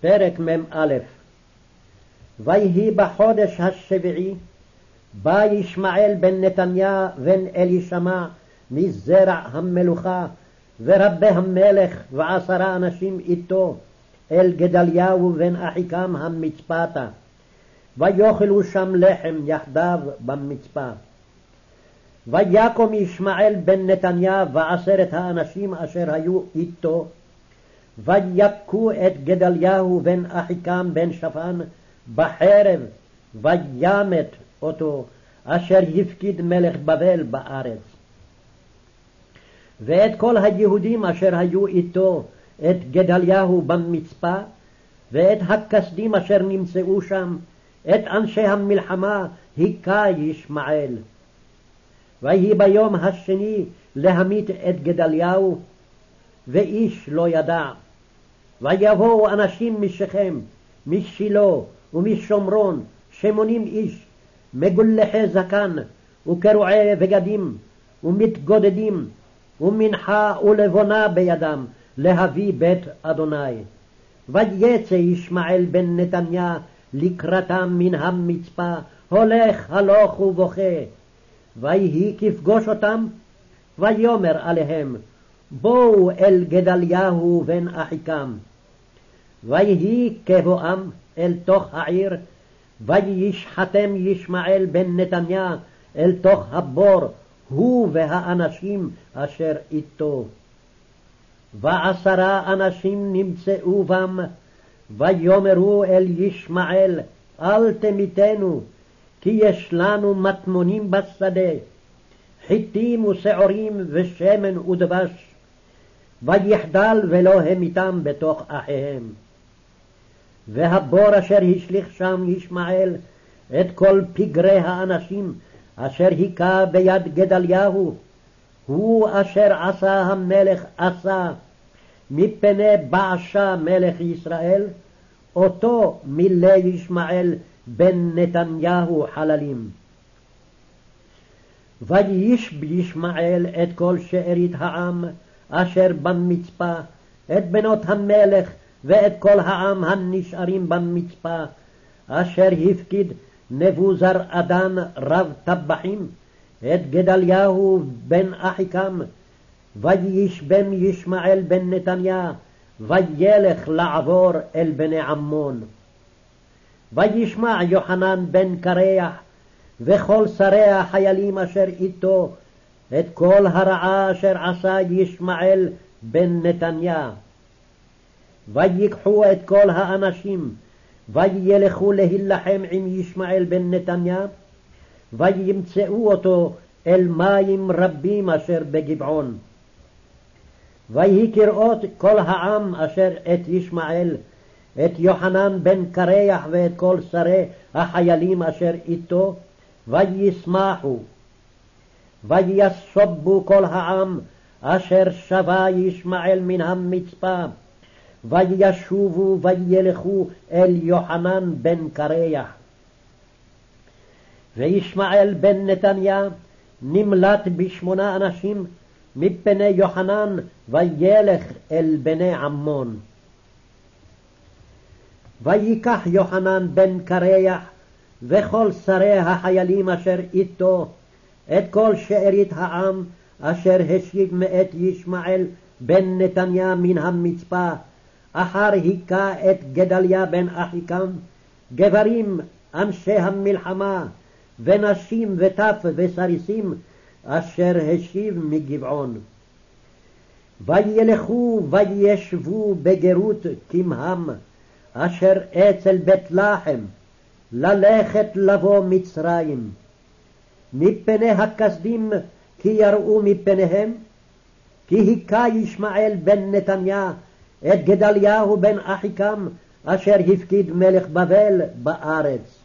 פרק מ"א ויהי בחודש השביעי, בא ישמעאל בן נתניה בן אלישמע מזרע המלוכה, ורבי המלך ועשרה אנשים איתו, אל גדליהו בן אחיקם המצפתה, ויאכלו שם לחם יחדיו במצפה. ויקום ישמעאל בן נתניה ועשרת האנשים אשר היו איתו, ויכו את גדליהו בן אחיקם בן שפן בחרב, וימת אותו, אשר הפקיד מלך בבל בארץ. ואת כל היהודים אשר היו איתו, את גדליהו במצפה, ואת הכסדים אשר נמצאו שם, את אנשי המלחמה היכה ישמעאל. ויהי ביום השני להמית את גדליהו, ואיש לא ידע. ויבואו אנשים משכם, משילה ומשומרון, שמונים איש, מגולחי זקן, וקרועי בגדים, ומתגודדים, ומנחה ולבונה בידם, להביא בית אדוני. ויצא ישמעאל בן נתניה לקראתם מן המצפה, הולך הלוך ובוכה. ויהי כפגוש אותם, ויאמר עליהם, בואו אל גדליהו בן אחיקם. ויהי כבואם אל תוך העיר, וישחטם ישמעאל בן נתניה אל תוך הבור, הוא והאנשים אשר איתו. ועשרה אנשים נמצאו בם, ויאמרו אל ישמעאל, אל תמיתנו, כי יש לנו מטמונים בשדה, חיטים ושעורים ושמן ודבש, ויחדל ולא המיתם בתוך אחיהם. והבור אשר השליך שם ישמעאל את כל פגרי האנשים אשר היכה ביד גדליהו, הוא אשר עשה המלך עשה מפני בעשה מלך ישראל, אותו מילא ישמעאל בן נתניהו חללים. וישב ישמעאל את כל שארית העם אשר במצפה, את בנות המלך ואת כל העם הנשארים במצפה, אשר הפקיד נבוזר אדן רב טבחים, את גדליהו בן אחיקם, וישבם ישמעאל בן נתניה, וילך לעבור אל בני עמון. וישמע יוחנן בן קרח, וכל שרי החיילים אשר איתו, את כל הרעה אשר עשה ישמעאל בן נתניה. ויקחו את כל האנשים, וילכו להילחם עם ישמעאל בן נתניה, וימצאו אותו אל מים רבים אשר בגבעון. ויהי כראות כל העם אשר את ישמעאל, את יוחנן בן קרח ואת כל שרי החיילים אשר איתו, וישמחו. ויסובו כל העם אשר שבה ישמעאל מן המצפה, וישובו וילכו אל יוחנן בן קרח. וישמעאל בן נתניה נמלט בשמונה אנשים מפני יוחנן וילך אל בני עמון. ויקח יוחנן בן קרח וכל שרי החיילים אשר איתו את כל שארית העם אשר השיב מאת ישמעאל בן נתניה מן המצפה אחר היכה את גדליה בן אחיקם, גברים אנשי המלחמה, ונשים וטף וסריסים, אשר השיב מגבעון. וילכו וישבו בגרות כמהם, אשר אצל בית לחם, ללכת לבוא מצרים. מפני הכסדים כי יראו מפניהם, כי היכה ישמעאל בן נתניה את גדליהו בן אחיקם, אשר הפקיד מלך בבל בארץ.